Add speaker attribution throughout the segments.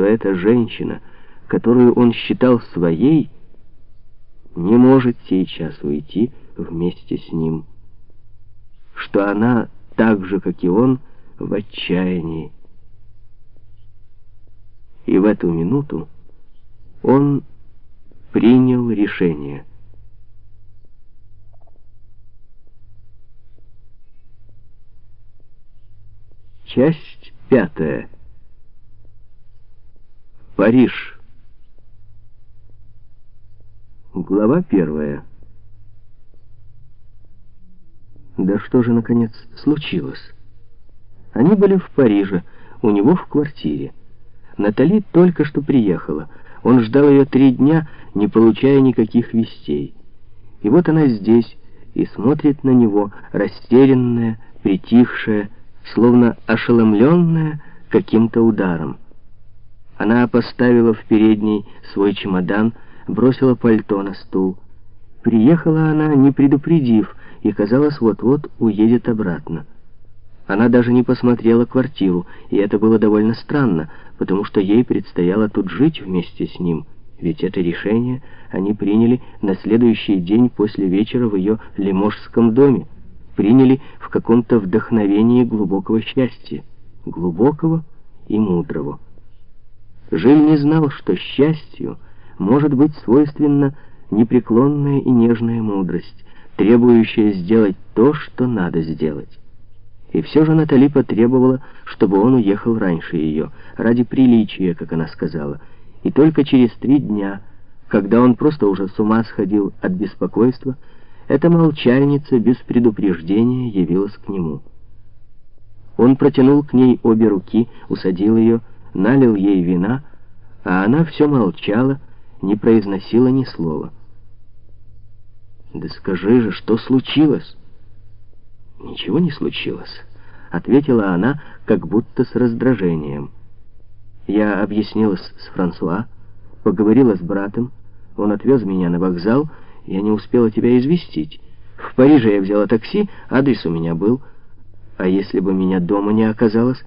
Speaker 1: что эта женщина, которую он считал своей, не может сейчас уйти вместе с ним, что она, так же, как и он, в отчаянии. И в эту минуту он принял решение. Часть пятая. Париж. Глава первая. Да что же, наконец, случилось? Они были в Париже, у него в квартире. Натали только что приехала. Он ждал ее три дня, не получая никаких вестей. И вот она здесь и смотрит на него, растерянная, притихшая, словно ошеломленная каким-то ударом. Она поставила в передней свой чемодан, бросила пальто на стул. Приехала она, не предупредив, и, казалось, вот-вот уедет обратно. Она даже не посмотрела квартиру, и это было довольно странно, потому что ей предстояло тут жить вместе с ним, ведь это решение они приняли на следующий день после вечера в ее лиможском доме, приняли в каком-то вдохновении глубокого счастья, глубокого и мудрого. Жиль не знал, что счастью может быть свойственна непреклонная и нежная мудрость, требующая сделать то, что надо сделать. И все же Натали потребовала, чтобы он уехал раньше ее, ради приличия, как она сказала. И только через три дня, когда он просто уже с ума сходил от беспокойства, эта молчальница без предупреждения явилась к нему. Он протянул к ней обе руки, усадил ее, налил ей вина, а она все молчала, не произносила ни слова. «Да скажи же, что случилось?» «Ничего не случилось», — ответила она, как будто с раздражением. Я объяснилась с Франсуа, поговорила с братом, он отвез меня на вокзал, я не успела тебя известить. В Париже я взяла такси, адрес у меня был. А если бы меня дома не оказалось?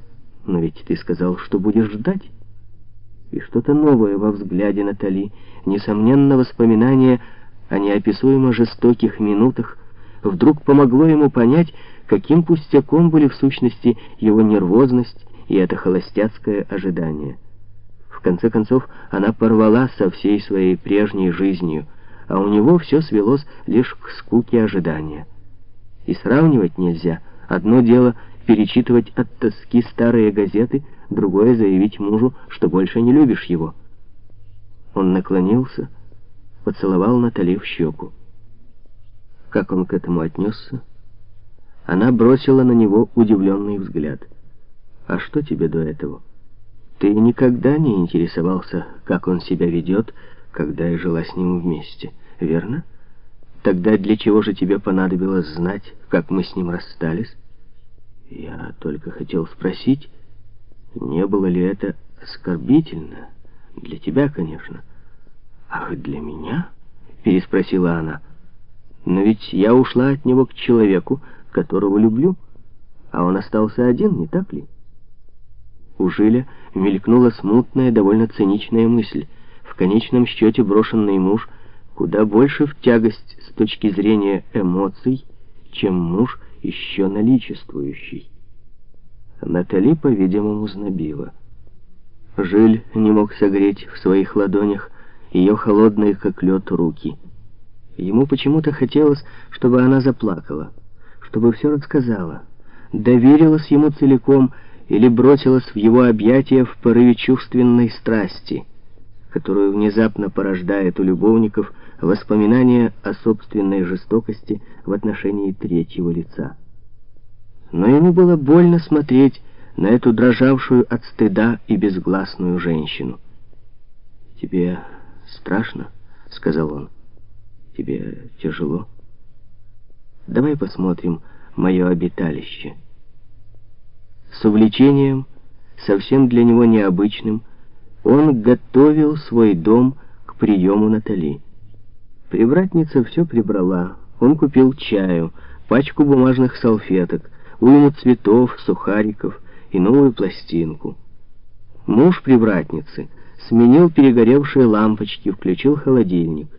Speaker 1: Но ведь ты сказал, что будешь ждать. И что-то новое во взгляде Натали, несомненно, воспоминание о неописуемо жестоких минутах, вдруг помогло ему понять, каким пустяком были в сущности его нервозность и это холостяцкое ожидание. В конце концов, она порвала со всей своей прежней жизнью, а у него все свелось лишь к скуке ожидания. И сравнивать нельзя. Одно дело перечитывать от тоски старые газеты, другое заявить мужу, что больше не любишь его. Он наклонился, поцеловал Натали в щеку. Как он к этому отнесся? Она бросила на него удивленный взгляд. «А что тебе до этого? Ты никогда не интересовался, как он себя ведет, когда я жила с ним вместе, верно? Тогда для чего же тебе понадобилось знать, как мы с ним расстались?» «Я только хотел спросить, не было ли это оскорбительно? Для тебя, конечно». «Ах, для меня?» — переспросила она. Но ведь я ушла от него к человеку, которого люблю, а он остался один, не так ли? У Жиля мелькнула смутная, довольно циничная мысль. В конечном счете брошенный муж куда больше в тягость с точки зрения эмоций, чем муж еще наличествующий. Натали, по-видимому, знобила. Жиль не мог согреть в своих ладонях ее холодные, как лед, руки — Ему почему-то хотелось, чтобы она заплакала, чтобы все рассказала, доверилась ему целиком или бросилась в его объятия в порыве чувственной страсти, которую внезапно порождает у любовников воспоминания о собственной жестокости в отношении третьего лица. Но ему было больно смотреть на эту дрожавшую от стыда и безгласную женщину. «Тебе страшно?» — сказал он. Тебе тяжело? Давай посмотрим мое обиталище. С увлечением, совсем для него необычным, он готовил свой дом к приему Натали. Привратница все прибрала. Он купил чаю, пачку бумажных салфеток, уйму цветов, сухариков и новую пластинку. Муж привратницы сменил перегоревшие лампочки, включил холодильник.